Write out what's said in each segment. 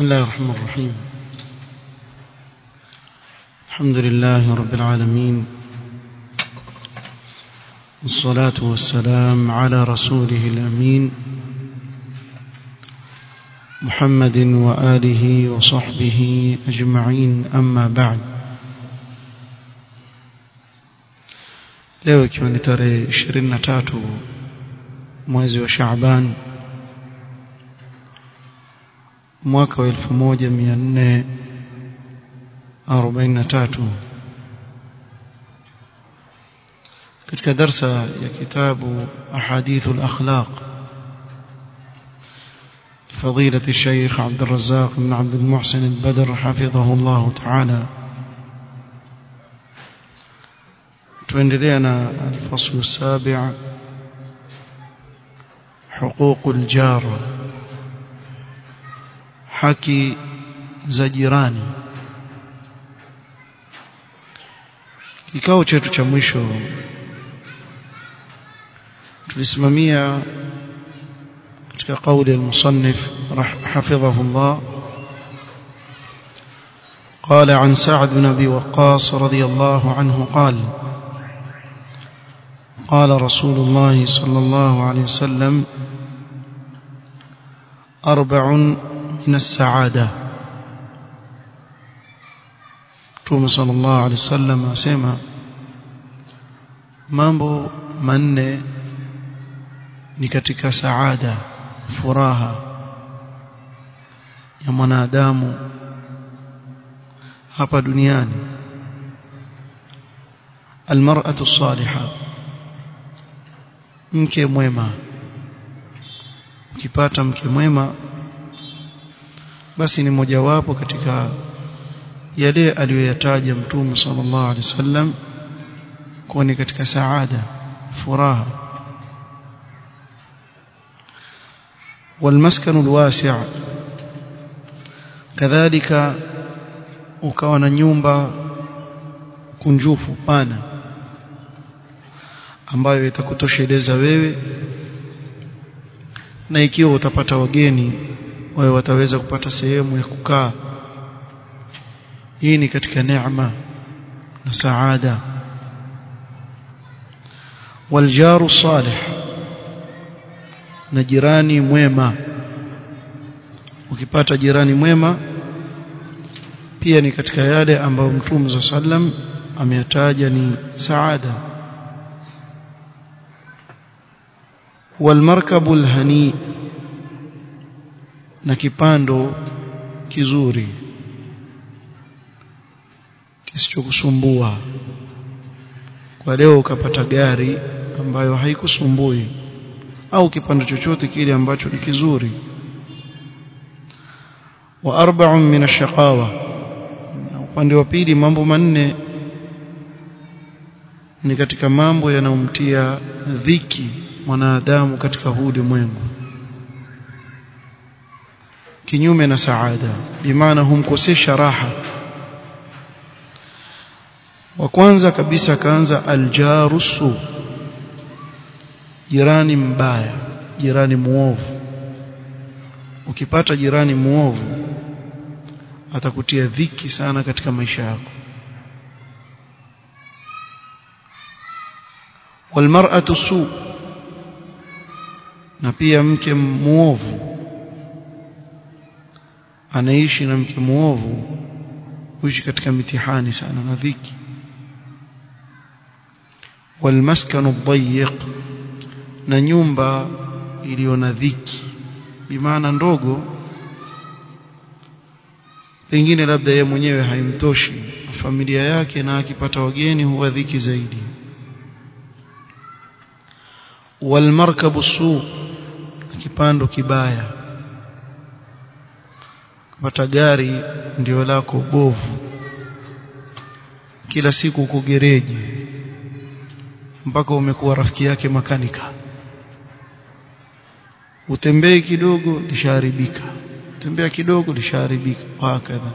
بسم الله الرحمن الرحيم. الحمد لله رب العالمين. والصلاة والسلام على رسوله الأمين. محمد وآله وصحبه أجمعين. أما بعد. leo ikiwa ni tarehe 23 mwezi wa Shaaban mwaka wa 1443 katika darsa ya kitabu ahadithul akhlaq فضيلة الشيخ عبد الرزاق بن عبد المحسن البدر حفظه الله تعالى تندلينا الفصل السابع حقوق الجار haki za jirani. Kikao chetu cha mwisho tulisimamia katika kauli al-musannif حفظه الله قال عن سعد بن ابي وقاص رضي الله عنه قال قال رسول الله صلى الله عليه وسلم أربع na saada. Mtume sallallahu alaihi wasallam asema mambo manne ni katika saada furaha ya mwanadamu hapa duniani. Almar'atu salihah mke mwema. Ukipata mke mwema basi ni mojawapo katika yale aliyoyataja mtume sallallahu alaihi wasallam kuwa ni katika saada furaha والمسكن الواسع كذلك ukawa na nyumba kunjufu pana ambayo itakutosheleza wewe na ikiwa utapata wageni wao wataweza kupata sehemu ya kukaa. Hii ni katika neema na saada. Waljaru salih na jirani mwema. Ukipata jirani mwema pia ni katika yale ambayo mtume za sallam ameyataja ni saada. Walmarkabu alhani na kipando kizuri kisichokusumbua. Kwa leo ukapata gari ambayo haikusumbui au kipando chochote kile ambacho ni kizuri. Wa arba'un min ash-shaqawa. Upande wa pili mambo manne ni katika mambo yanayomtia dhiki mwanadamu katika huu ulimwengu kinyume na saada bimaana humkosesha raha. Wa kwanza kabisa kaanza aljarusu jirani mbaya jirani muovu ukipata jirani muovu atakutia dhiki sana katika maisha yako. Walmar'atu su na pia mke muovu anaishi na mke muovu huishi katika mitihani sana na dhiki. Walmaskanu dhayiq na nyumba iliyo na dhiki. Bimaana ndogo pengine labda yeye mwenyewe haimtoshi. Familia yake na akipata wageni huwa dhiki zaidi. Walmarkabu su kipando kibaya kupata gari ndio lako bovu kila siku uko gereji mpaka umekuwa rafiki yake makanika utembei kidogo lishaharibika tembea kidogo lishaharibika hakadha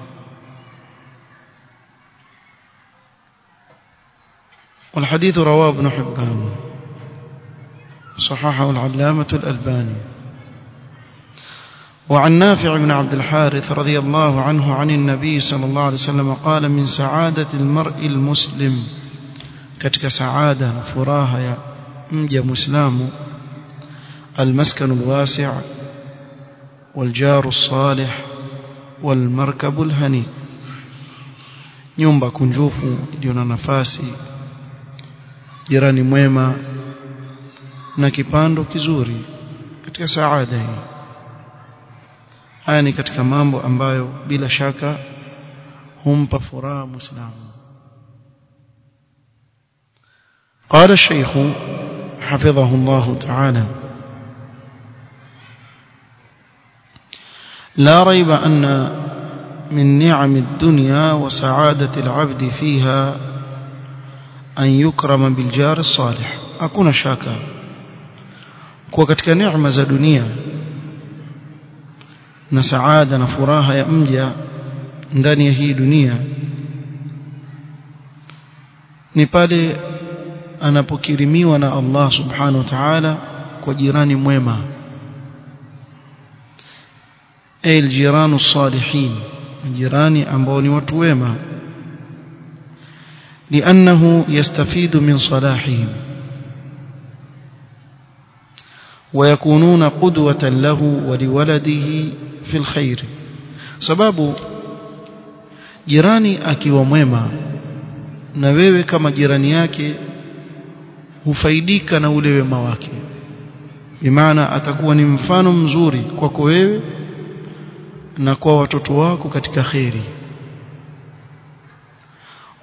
والحديث رواه ابن حبان صححه العلامة الألباني وعن نافع بن عبد الحارث رضي الله عنه عن النبي صلى الله عليه وسلم قال من سعادة المرء المسلم. كتك سعادة فراها يا مسلم. المسكن الواسع والجار الصالح والمركب الهني. kunjufu iliyo na nafasi jirani mwema na kipando kizuri katika saada hii haya ni katika mambo ambayo bila shaka humpa furaha muislamu. قال الشيخ حفظه الله تعالى لا ريب أن من نعم الدنيا وسعادة العبد فيها أن يكرم بالجار الصالح أكون شاكا neema za dunia na saada na furaha ya mja ndani ya hii dunia ni pale anapokirimiwa na Allah subhanahu wa ta'ala kwa jirani mwema ay aljiranu salihin jirani ambao ni watu wema لأنه يستفيد من صلاحهم ويكونون قدوة له ولولده في الخير sababu jirani akiwa mwema na wewe kama jirani yake hufaidika na ule wema wake bimaana atakuwa ni mfano mzuri kwako wewe na kwa watoto wako katika khairi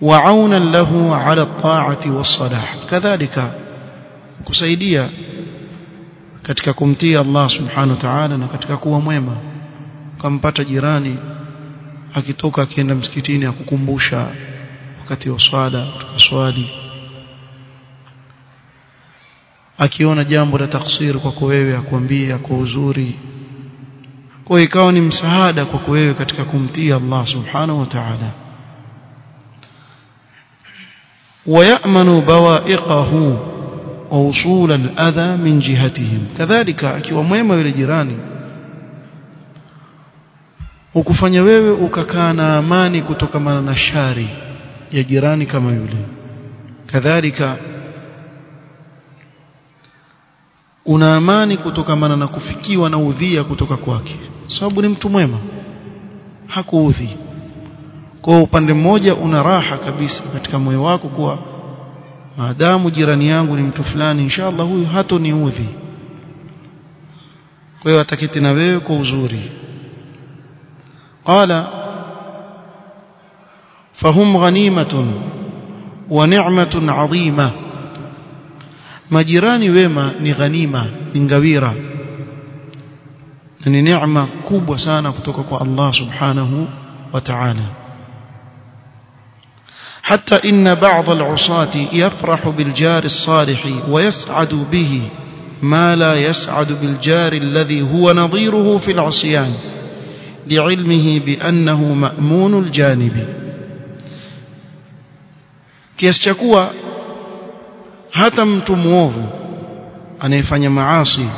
وعونا له على الطاعة والصلاح كذلك kusaidia katika kumtii Allah subhanahu wa ta'ala na katika kuwa mwema ukampata jirani akitoka akienda msikitini akukumbusha wakati wa swala tukaswali akiona jambo la taksir kwako wewe akwambie kwa uzuri kwa ikawa ni msaada kwako wewe katika kumtii Allah subhanahu wa ta'ala ويأمن بوائقه ووصول الأذى من جهتهم كذلك akiwa mwema yule jirani ukufanya wewe ukakaa na amani kutokamana na shari ya jirani kama yule kadhalika una amani kutokamana na kufikiwa na udhia kutoka kwake sababu ni mtu mwema hakuudhi kwa upande mmoja una raha kabisa katika moyo wako kuwa maadamu jirani yangu ni mtu fulani inshallah huyu hatoniudhi kwa hiyo ataketi na wewe kwa uzuri qala fahum ghanimatun wa ni'matun 'azima majirani wema ni ghanima ni ngawira ni neema kubwa sana kutoka kwa Allah subhanahu wa ta'ala حتى إن بعض العصاة يفرح بالجار الصالح ويسعد به ما لا يسعد بالجار الذي هو نظيره في العصيان لعلمه بأنه مأمون الجانب. Kiasi cha kuwa hata mtu mwovu anayefanya maasi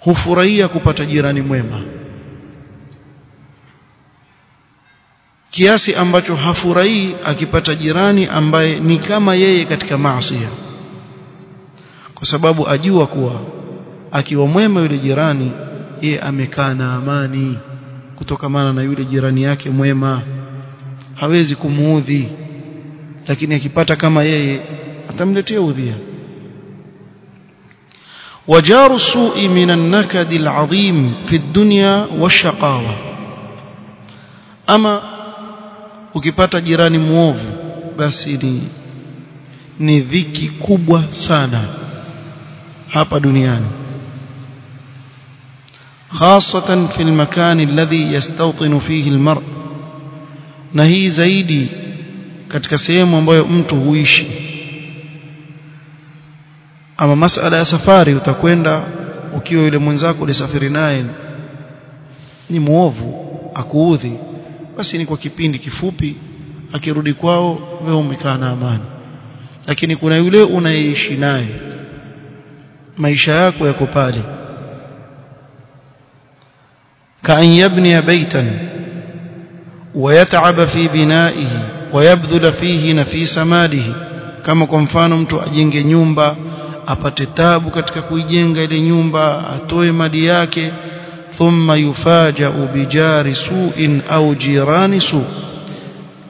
hufurahia kupata jirani mwema. kiasi ambacho hafurahi akipata jirani ambaye ni kama yeye katika maasi kwa sababu ajua kuwa akiwa mwema yule jirani yeye amekaa na amani kutokamana na yule jirani yake mwema. Hawezi kumuudhi lakini akipata kama yeye atamletea udhia. Wajaru su'i minan nakadil adhim fi dunya washaqawa ama ukipata jirani muovu basi ni ni dhiki kubwa sana hapa duniani خاصة في المكان الذي يستوطن فيه المرء na hii zaidi katika sehemu ambayo mtu huishi ama masala ya safari utakwenda ukiwa yule mwenzako ulisafiri naye ni muovu akuudhi basi ni kwa kipindi kifupi akirudi kwao wewe umekaa na amani lakini kuna yule unayeishi naye maisha yako yako pale كأن يبني بيتا ويتعب في بنائه ويبذل فيه نفيس ماله kama kwa mfano mtu ajenge nyumba apate tabu katika kuijenga ile nyumba atoe mali yake ثم يفاجأ بجار سوء أو جيران سوء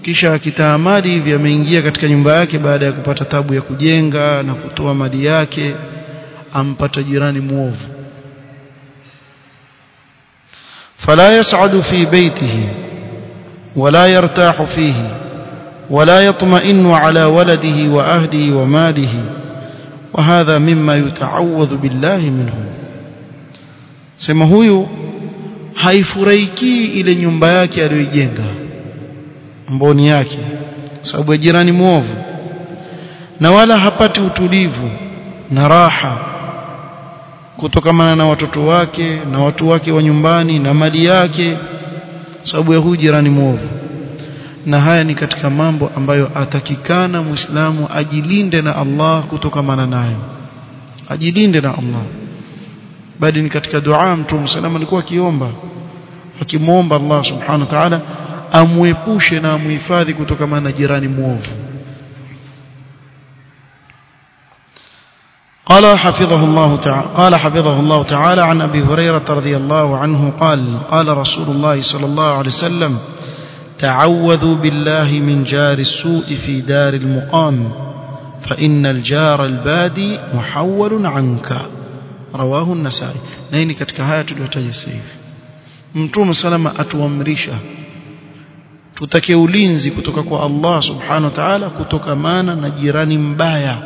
kisha akitaa mali hivi ameingia katika nyumba yake baada ya kupata tabu ya kujenga na kutoa mali yake ampata jirani muovu fala yas'adu fi baitihi wala yartahu fihi wala yatma'innu ala waladihi wa ahlihi wa malihi wa hadha mimma yuta'awwadhu billahi minhum sema huyu haifurahiki ile nyumba yake aliyoijenga. Mboni yake sababu ya jirani muovu na wala hapati utulivu na raha kutokamana na watoto wake na watu wake wa nyumbani na mali yake sababu ya huyu jirani muovu na haya ni katika mambo ambayo atakikana muislamu ajilinde na Allah kutokamana nayo. Ajilinde na Allah bali ni katika dua mtume salama alikuwa akiomba akimwomba Allah subhanahu wa ta'ala amwepushe na amhifadhi kutokamana na jirani mwovu. قال حفظه الله تعالى قال حفظه الله تعالى عن ابي هريره رضي الله عنه قال قال رسول الله صلى الله عليه وسلم تعوذوا بالله من جار السوء في دار المقام فإن الجار البادي محول عنك rawahu an-nasai. Na hii ni katika haya tuliyotaja sasa hivi. Mtume salama atuamrisha tutake ulinzi kutoka kwa Allah subhanahu wa ta'ala kutokamana na jirani mbaya.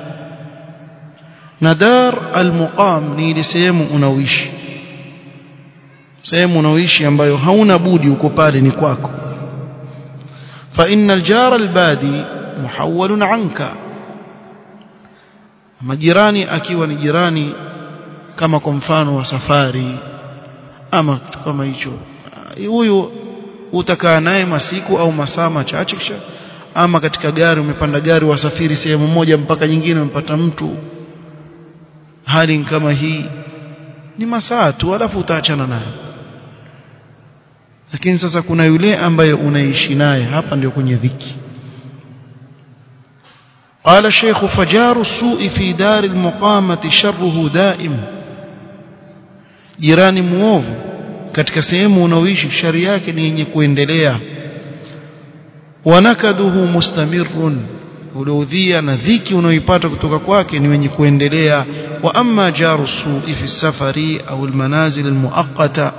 Na dar al-muqam ni ile sehemu unaoishi. Sehemu unaoishi ambayo hauna budi uko pale ni kwako. Fa innal jar al-badi muhawwalun anka. Majirani akiwa ni jirani kama kwa mfano wa safari ama kitu kama hicho huyu utakaa naye masiku au masaa machache kisha ama katika gari umepanda gari wasafiri sehemu moja mpaka nyingine umepata mtu hali kama hii ni masaa tu alafu utaachana naye lakini sasa kuna yule ambaye unaishi naye hapa ndio kwenye dhiki قال الشيخ فجار السوء في دار المقامة شره دائم jirani muovu katika sehemu unaoishi shari yake ni yenye kuendelea. Wanakaduhu mustamirun uliudhia na dhiki unaoipata kutoka kwake ni wenye kuendelea. Wa amma jaru su'i fi safari au almanazil almuaqqata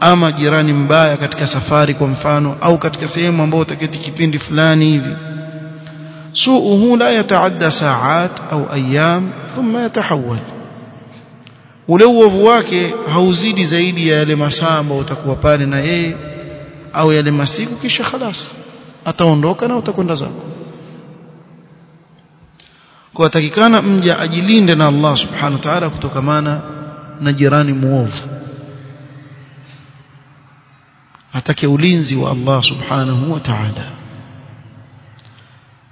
ama jirani mbaya katika safari kwa mfano au katika sehemu ambayo utaketi kipindi fulani hivi. Suuhu la yataadda saat au ayyam thumma yatahawwal ule uovu wake hauzidi zaidi ya yale masaa ambayo utakuwa pale na yeye au yale masiku kisha khalas ataondoka na utakwenda zako kwa takikana mja ajilinde na Allah subhanahu wa ta'ala kutokamana na jirani muovu atake ulinzi wa Allah subhanahu wa ta'ala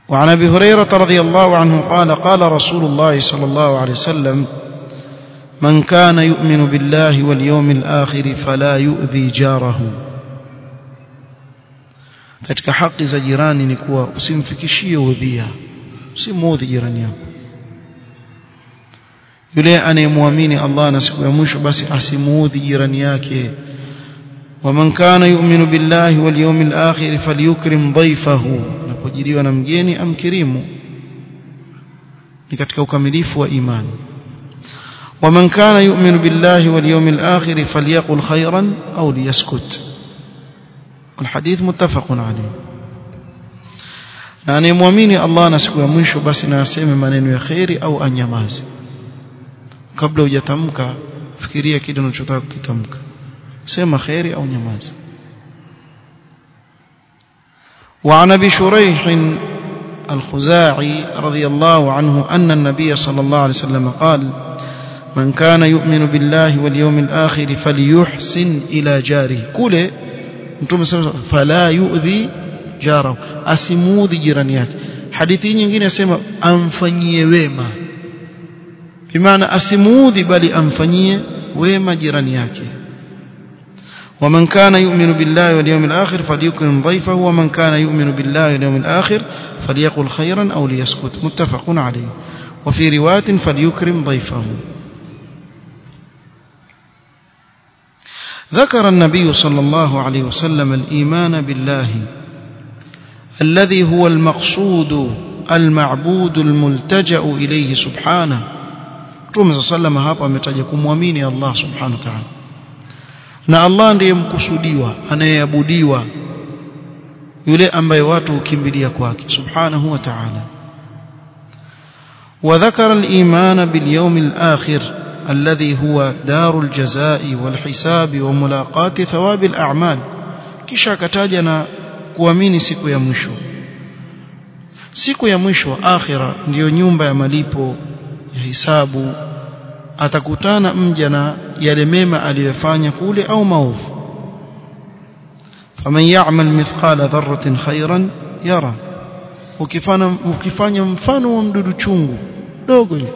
وعن ابي هريره رضي الله عنه قال قال رسول الله صلى الله عليه وسلم من كان يؤمن بالله واليوم الآخر فلا يؤذي جاره katika haki za jirani ni kuwa usimfikishie udhia usimuudhi jirani yako yule anayemwamini Allah na siku ya mwisho basi asimuudhi jirani yake ومن كان يؤمن بالله واليوم الآخر فليكرم ضيفه anapojiliwa na mgeni amkirimu ni katika ukamilifu wa imani ومن كان يؤمن بالله واليوم الآخر فليقل خيرا أو ليسكت. الحديث متفق عليه. يعني مؤمني الله نسكوا منشو بس ناسيم من ينوي خيري أو أن يماز قبل يتمك فكرية كده نشطاك كتمك سيما خيري أو نماز وعن أبي شريح الخزاعي رضي الله عنه أن النبي صلى الله عليه وسلم قال من كان يؤمن بالله واليوم الآخر فليحسن إلى جاره. كله mtume fala yu'dhi jarahu asimudhi jirani yake amfanyie wema bimaana asimuudhi bali amfanyie wema jirani yake ومن كان يؤمن بالله واليوم الآخر فليكرم ضيفه ومن كان يؤمن بالله واليوم الآخر فليقل خيرا أو ليسكت. متفق عليه. وفي رواية فليكرم ضيفه. ذكر النبي صلى الله عليه وسلم الإيمان بالله الذي هو المقصود المعبود الملتجأ إليه سبحانه. تومز صلى الله عليه وسلم الله سبحانه وتعالى نا الله ndiye mkusudiwa anayeabudiwa yule ambaye watu ukimbilia kwake subhanahu wa ta'ala. Wa dhakara al-iman bil yawm الذي هو دار الجزاء والحساب وملاقاة ثواب الأعمال kisha akataja na kuamini siku ya mwisho siku ya mwisho akhira ndiyo nyumba ya malipo ya hisabu atakutana mja na yale mema aliyofanya kule au maovu faman ya'mal mithqala dharratin khairan yara ukifanya ukifanya mfano wa mdudu chungu dogo hivi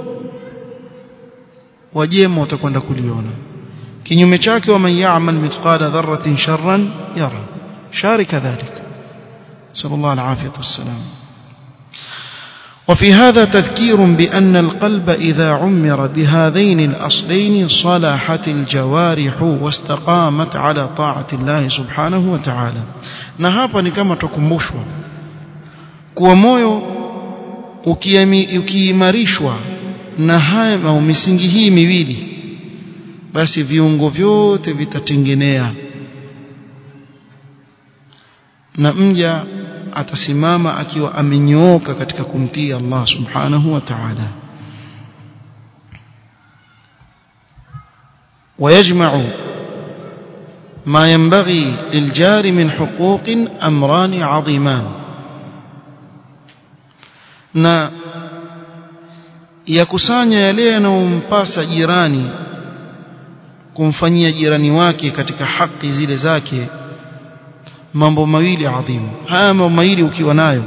wajema utakwenda kuliona kinyume chake waman ya'mal mithqala dharratin sharran yara shari kadhalika sallallahu alayhi wasallam وفي هذا تذكير بأن القلب إذا عمر بهذين الأصلين صلحت الجوارح واستقامت على طاعة الله سبحانه وتعالى نهابا كما تكمشوا moyo ukiimarishwa na haya au misingi hii miwili basi viungo vyote vitatengenea na mja atasimama akiwa amenyooka katika kumtii Allah subhanahu wa ta'ala ويجمع ما ينبغي للجار من حقوق أمران عظيمان na yakusanya yale yanayompasa jirani kumfanyia jirani wake katika haki zile zake mambo mawili adhimu. Haya mambo mawili ukiwa nayo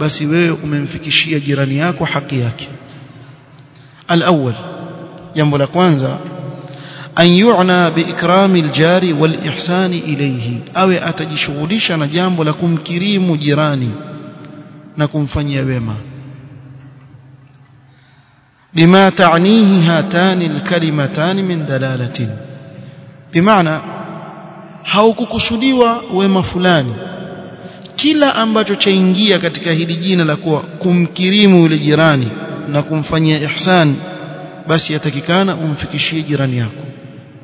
basi wewe umemfikishia jirani yako haki yake. Alawwal jambo la kwanza an yu'na bi ikrami aljari wal ihsani ilayhi awe atajishughulisha na jambo la kumkirimu jirani na kumfanyia wema. بما تعنيه هاتان الكلمتان من دلالة بمعنى haukukusudiwa wema fulani kila ambacho chaingia katika hili jina la kuwa kumkirimu yule jirani na kumfanyia ihsan basi yatakikana umfikishie jirani yako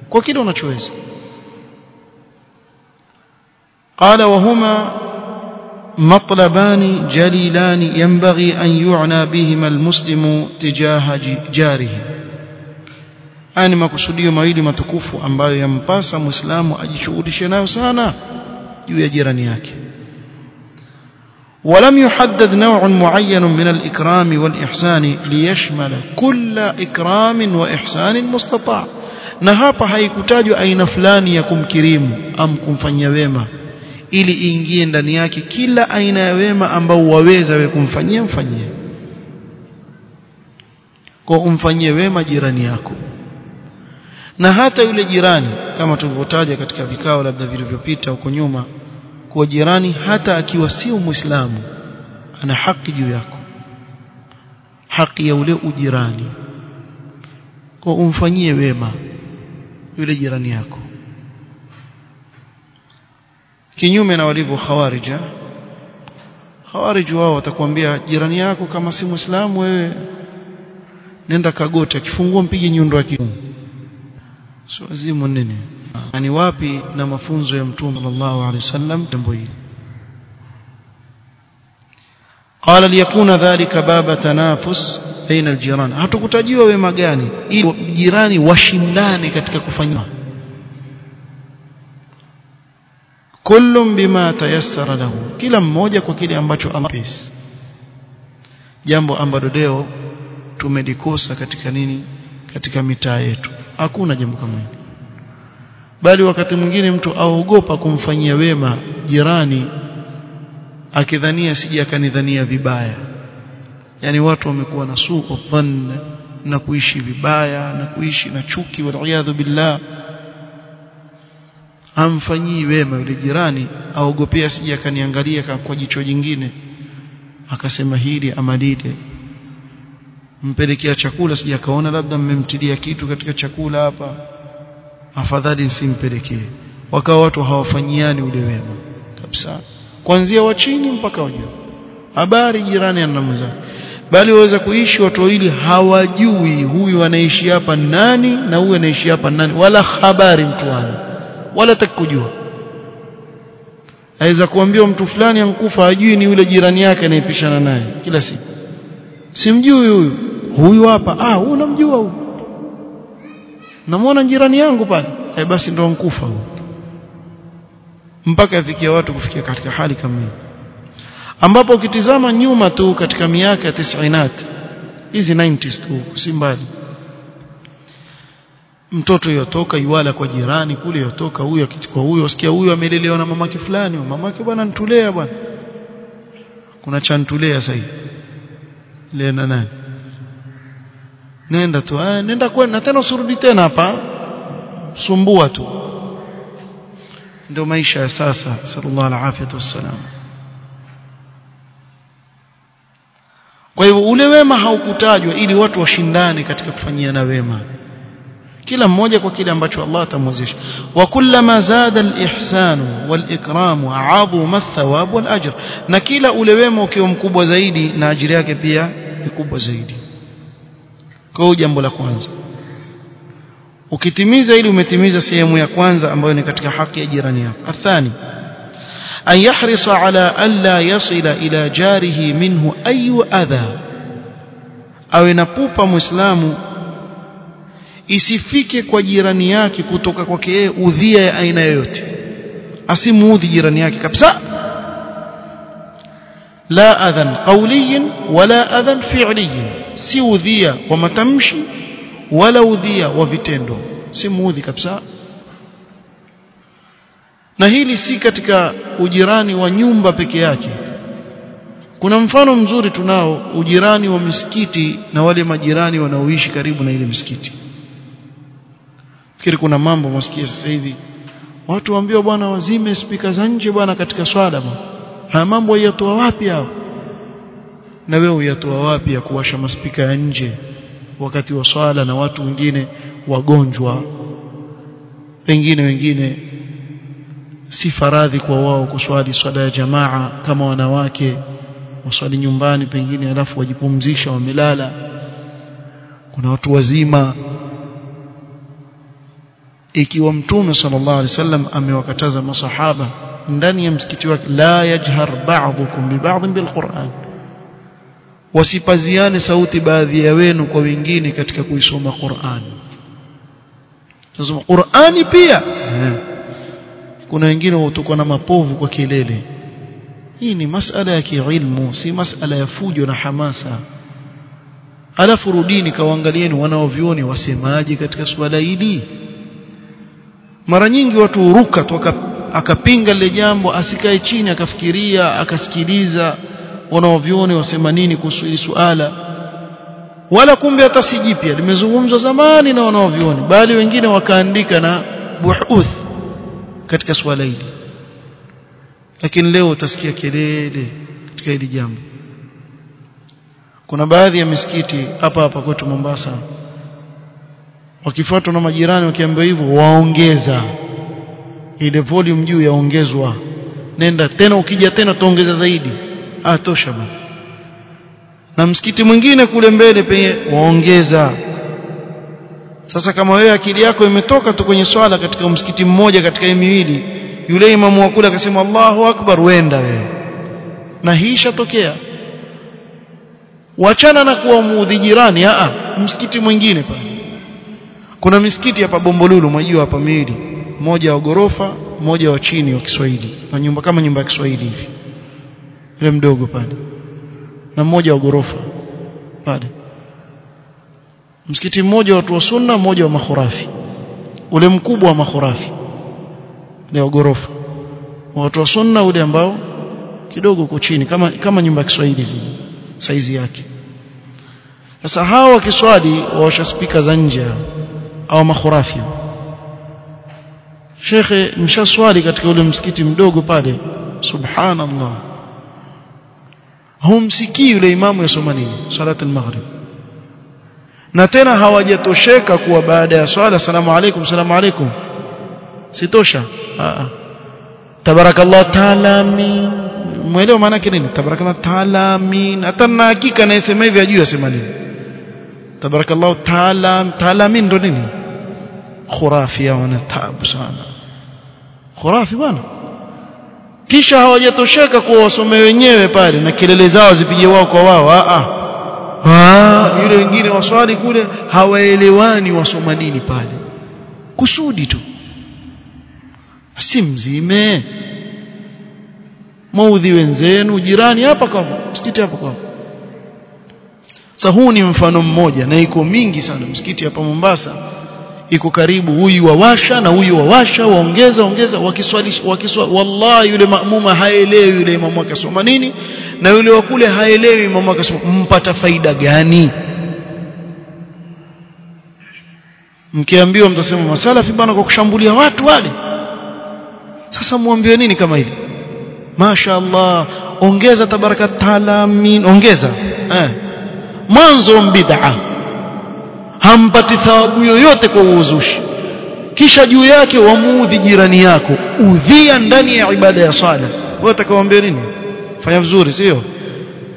kwa kile unachoweza قال وهما مطلبان جليلان ينبغي أن يعنى بهما المسلم تجاه جاره. أنا ما قصدي ما يلي ما تكوف أن باي ينباس مسلم أجي شغل شنو سانا يجيرانياك ولم يحدد نوع معين من الإكرام والإحسان ليشمل كل إكرام وإحسان مستطاع. نهاب هاي كتاج أين فلان يكم كريم أم كم فنيا ili iingie ndani yake kila aina ya wema ambao waweza we kumfanyia mfanyie. Kwa umfanyie wema jirani yako. Na hata yule jirani kama tulivyotaja katika vikao labda vilivyopita huko nyuma kuwa jirani hata akiwa sio muislamu ana haki juu yako. Haki ya ule ujirani. Kwa umfanyie wema yule jirani yako kinyume na walivyo khawarija khawarij wao watakwambia jirani yako kama si muislamu wewe nenda kagote akifungua mpige nyundo yake sio azimu nini ni wapi na mafunzo ya mtume sallallahu alaihi wasallam jambo hili قال ليكون ذلك باب تنافس بين الجيران hatukutajiwa wema gani ili jirani washindane katika kufanya kullum bima tayassara lahu. Kila mmoja kwa kile ambacho amapesi jambo ambalo leo tumedikosa katika nini? Katika mitaa yetu. Hakuna jambo kama hili. Bali wakati mwingine mtu aogopa kumfanyia wema jirani akidhania sije akanidhania vibaya. Yani watu wamekuwa na suu dhanna na kuishi vibaya na kuishi na chuki wal billah amfanyii wema yule jirani aogopea sije akaniangalia kwa jicho jingine. Akasema hili amalide mpelekea chakula sija kaona labda mmemtilia kitu katika chakula hapa. Afadhali simpelekee wakawa watu hawafanyiani ule wema kabisa. Kuanzia wa chini mpaka wa habari jirani anamza bali waweza kuishi watu wawili hawajui huyu anaishi hapa nani na huyu anaishi hapa nani. Wala habari mtuani wala takujua aweza kuambiwa mtu fulani ankufa ajui ni yule jirani yake anayepishana naye kila siku. Simjui huyu. Huyu hapa. Ah huyu namjua huyu. Namuona jirani yangu pale. Eh basi ndo ankufa huyu. Mpaka afikia watu kufikia katika hali kama hiyo ambapo ukitizama nyuma tu katika miaka ya tisainat hizi 90s tu si mbali mtoto yotoka yuala kwa jirani kule yotoka huyo akichukua huyo usikia huyo amelelewa na mamake fulani mamake bwana nitulea bwana. Kuna cha nitulea sasa hivi. Lena nani? Nenda tu ah nenda kwenda tena usirudi tena hapa. Sumbua tu. Ndio maisha ya sasa. Sallallahu alaihi wasallam. Kwa hivyo ule wema haukutajwa ili watu washindane katika kufanyia na wema kila mmoja kwa kile ambacho Allah atamwezesha. Wa kullama zada al-ihsan wal-ikram adhuma ath-thawab na kila ule wema ukiwa mkubwa zaidi na ajira yake pia ni kubwa zaidi. Kwa jambo la kwanza. Ukitimiza ili umetimiza sehemu ya kwanza ambayo ni katika haki ya jirani yako. Athani. An yahrisa ala alla yasila ila jarihi minhu ayu adha. Awe na pupa muislamu isifike kwa jirani yake kutoka kwake yeye udhia ya aina yoyote. Asimuudhi jirani yake kabisa. La adhan qawliyin wala adhan fi'liyin. Si udhia wa matamshi wala udhia wa vitendo. Si muudhi kabisa. Na hili si katika ujirani wa nyumba peke yake. Kuna mfano mzuri tunao ujirani wa misikiti na wale majirani wanaoishi karibu na ile misikiti fikiri kuna mambo mwasikia sasa hivi. Watu waambiwa bwana wazime spika za nje bwana katika swala bwana haya mambo yatoa wapi hao? Na wewe uyatoa wapi ya kuwasha maspika ya nje wakati wa swala na watu wengine wagonjwa? Pengine wengine si faradhi kwa wao kuswali swala ya jamaa kama wanawake waswali nyumbani pengine alafu wajipumzisha wamelala. Kuna watu wazima ikiwa mtume sallallahu alaihi wasallam amewakataza masahaba ndani ya msikiti wake la yajhar badukum bi ba'd bil Qur'an. Wasipaziane sauti baadhi ya wenu kwa wengine katika kuisoma Qur'an. Tunasoma Qur'ani pia. Kuna wengine watakuwa na mapovu kwa kelele. Hii ni masala ya kiilmu si masala ya fujo na hamasa. Alafu rudini kawaangalieni wanaovioni wasemaji katika swala hili mara nyingi watu huruka tu akapinga lile jambo asikae chini akafikiria akasikiliza wanaovyoni wasema nini kuhusu hili suala. Wala kumbe hata si jipya limezungumzwa zamani na wanaovyoni bali wengine wakaandika na buhuth katika swala hili. Lakini leo utasikia kelele katika hili jambo. Kuna baadhi ya misikiti hapa hapa kwetu Mombasa wakifuatwa na majirani wakiambiwa hivyo waongeza. Ile volume juu yaongezwa. Nenda tena ukija tena tuongeza zaidi. Ah tosha bwana. Na msikiti mwingine kule mbele penye waongeza. Sasa kama wewe akili yako imetoka tu kwenye swala katika msikiti mmoja katika hii miwili yule imamu wa kule akasema Allahu akbar wenda wewe. Na hii ishatokea. Wachana na kuwa muudhi jirani a msikiti mwingine pale kuna misikiti hapa Bombolulu mwajua hapa miwili moja wa gorofa moja wa chini wa Kiswahili. Na nyumba kama nyumba ya Kiswahili hivi. Ile mdogo pale. Na mmoja wa gorofa pale. Msikiti mmoja watu wa sunna mmoja wa makhurafi. Ule mkubwa wa makhurafi. Wa gorofa. Watu wa sunna ule ambao kidogo uko chini kama kama nyumba ya Kiswahili hivi saizi yake. Sasa hawa wakiswali waosha spika za nje au makhurafi. Shekhe mshaswali katika ule msikiti mdogo pale. Subhanallah. Humsikii yule imamu yasoma nini? Salat al-maghrib na tena hawajatosheka kuwa baada ya swala salamu alaikum salamu alaikum sitosha. Tabarakallah taala amin. Mwelewa maana yake nini? Tabarakallah taala amin. Hata na hakika anayesema hivi ajui asema nini tabarakallah taala taala amin ndo nini khurafi wana taabu sana. Khurafi bwana. Kisha hawajatosheka kuwa wasome wenyewe pale na kelele zao zipige wao kwa wao. A a yule wengine waswali kule hawaelewani wasoma nini pale. Kusudi tu. Si mzime. Maudhi wenzenu jirani hapa kwa msikiti hapa kwa sasa huu ni mfano mmoja na iko mingi sana. Msikiti hapa Mombasa iko karibu huyu wawasha na huyu wawasha waongeza ongeza wakiswali wakiswa wallahi yule maamuma haelewi yule imamu akasoma nini na yule wa kule haelewi imamu akasoma. Mpata faida gani? Mkiambiwa mtasema masalafi bana kwa kushambulia watu wale. Sasa muambiwe nini kama hili Masha Allah ongeza tabaraka taala ongeza eh. Mwanzo bid'a hampati thawabu yoyote kwa uzushi kisha juu yake wamuudhi jirani yako. Udhia ndani ya ibada ya sala. Wewe utakaoambia nini? Fanya vizuri sio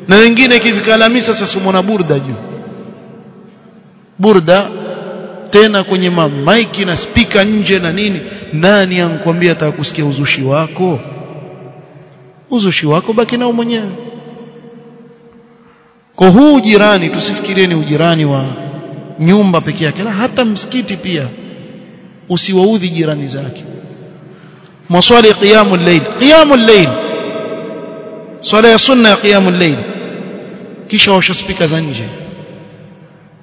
na wengine ikifika Alhamisi sasa sumona burda juu. Burda tena kwenye mamaiki na spika nje na nini. Nani ankwambia atakusikia uzushi wako? Uzushi wako baki nao mwenyewe. Kwa huu jirani tusifikirie ni ujirani wa nyumba peke yake na hata msikiti pia. Usiwaudhi jirani zake. Maswali qiyamul layl. Qiyamul layl. Swala ya sunna ya qiyamul layl. Kisha washa spika za nje.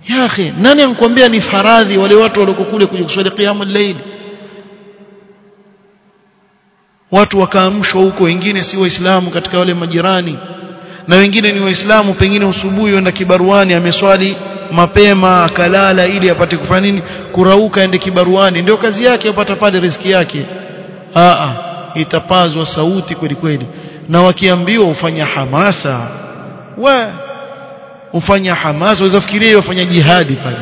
Ya akhi nani ankuambia ni faradhi wale watu walioko kule kuja kuswali qiyamul layl? Watu wakaamshwa huko wengine si waislamu katika wale majirani na wengine ni waislamu pengine usubuhi wenda kibaruani ameswali mapema akalala ili apate kufanya nini? Kurauka aende kibaruani. Ndio kazi yake apata pale riski yake. A itapazwa sauti kweli kweli. Na wakiambiwa ufanya hamasa. We ufanya hamasa waweza fikiria wafanya jihadi pale.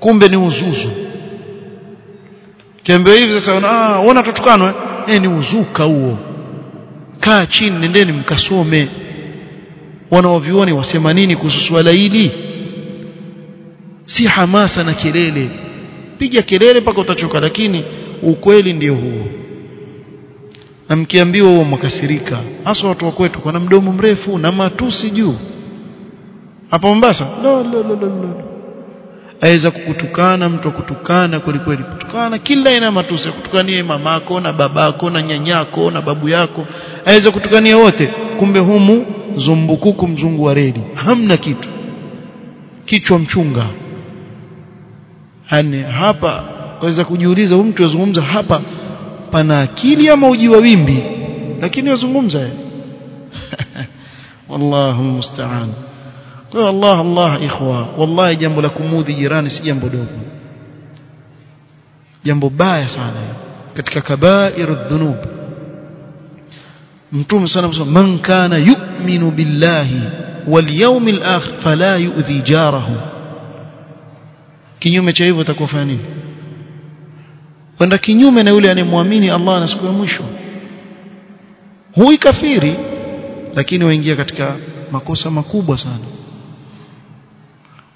Kumbe ni uzuzu. Kiambiwa hivi sasa ah unaona tutukanwa eh? Ni uzuka huo. Kaa chini nendeni mkasome. Wanaovioni wasema nini kuhusu swala hili si hamasa na kelele. Piga kelele mpaka utachoka lakini ukweli ndio huo. Na mkiambiwa huo mkasirika. Hasa watu wa kwetu kuna mdomo mrefu na matusi juu. Hapa Mombasa no, no, no, no, no. aweza kukutukana mtu akutukana kweli kweli. Kutukana kila aina matusi. Kutukania mamako na babako na nyanyako na babu yako. Aweza kutukania wote. Kumbe humu zumbukuku mzungu wa redi. Hamna kitu. Kichwa mchunga yani hapa waweza kujiuliza huyu mtu azungumza hapa pana akili ama uji wa wimbi lakini wazungumza wallahu musta'an kwa Allah Allah ikhwa wallahi jambo la kumudhi jirani si jambo dogo jambo baya sana katika kabairu dhunub mtume sana msema man kana yu'minu billahi wal yawmil akhir fala yu'dhi jarahu kinyume cha hivyo utakuwa fanya nini? Kwenda kinyume na yule anemwamini Allah na siku ya mwisho. Hui kafiri lakini waingia katika makosa makubwa sana.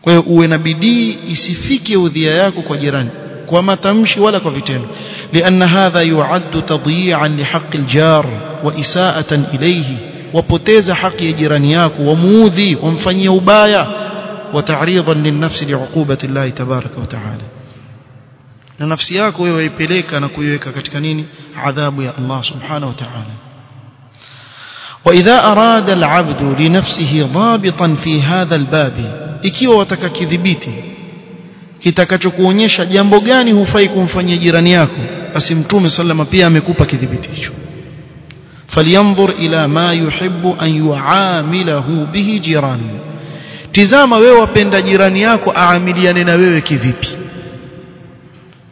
Kwa hiyo uwe na bidii isifike udhia yako kwa jirani kwa matamshi wala kwa vitendo. Lianna hadha yuaddu tadyi'an lihaqqi aljar wa isaatan ilayhi wapoteza haki ya jirani yako wamuudhi wamfanyia ubaya linnafsi li'uqubati Allah tabaraka wa ta'ala na nafsi yako wewe waipeleka na kuiweka katika nini adhabu ya Allah subhanahu wa ta'ala وإذا أراد العبد لنفسه ضابطا في هذا الباب ikiwa wataka kidhibiti kitakachokuonyesha jambo gani hufai kumfanyia jirani yako basi mtume sallama pia amekupa kidhibitisho falyanzur ila ma yuhibbu an yuamilahu bihi jirani tizama wewe wapenda jirani yako aamiliane na wewe kivipi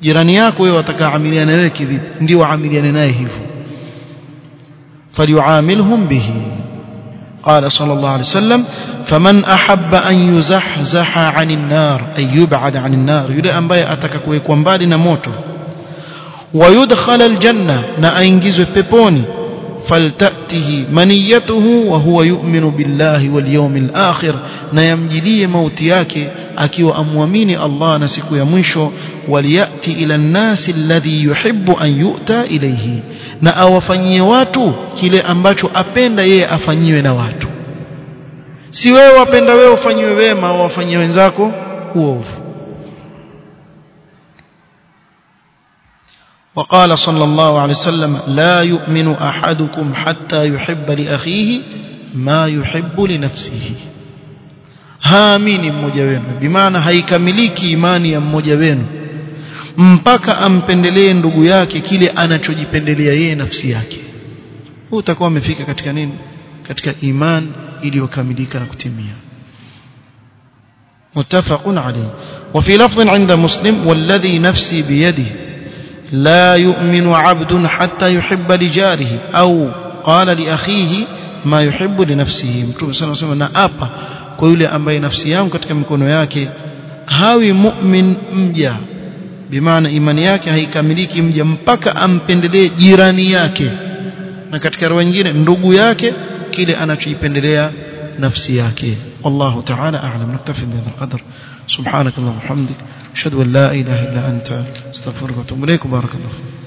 jirani yako wewe wataka amiliane naye kivipi ndio amiliane naye hivyo falyuamilhum bihi قال صلى الله عليه وسلم فمن أحب أن يزحزح عن النار أي يبعد عن النار يلي أنبايا أتكك ويكون بالي نموته ويدخل الجنة نأنجز بيبوني faltatihi maniyatuhu wa huwa yu'minu billahi wal yawmil akhir na yamjidie mauti yake akiwa amwamini Allah na siku ya mwisho waliyati ila nasi alladhi yuhibbu an yu'ta ilayhi na awafanyie watu kile ambacho apenda yeye afanyiwe na watu. Si wewe wapenda wewe ufanyiwe wema wafanyie wenzako uovu. وقال صلى الله عليه وسلم لا يؤمن أحدكم حتى يحب لأخيه ما يحب لنفسه. هامين مجوين بمعنى هيك ملك إيماني مجوين مبكى أم بندلين رقياك كلي أنا تجي بندليا نفسياك هو تقوى مفيكا katika نين katika إيمان إلي وكاملك نكتميا متفق عليه وفي لفظ عند مسلم والذي نفسي بيده لا يؤمن عبد حتى يحب لجاره أو قال لأخيه ما يحب لنفسه. نأبا ويولي أمبي نفسيام كتك مكونو ياكي هاوي مؤمن مجا بمعنى إيمان ياكي هاي كامليكي مجا مبكا أمبندلي جيراني ياكي نكتك روانجين نرغو ياكي كيلي أنا تشي بندلي نفسي ياكي والله تعالى أعلم نكتفي بهذا القدر سبحانك الله وحمدك أشهد أن لا إله إلا أنت أستغفرك وأتوب إليك. بارك الله فيك.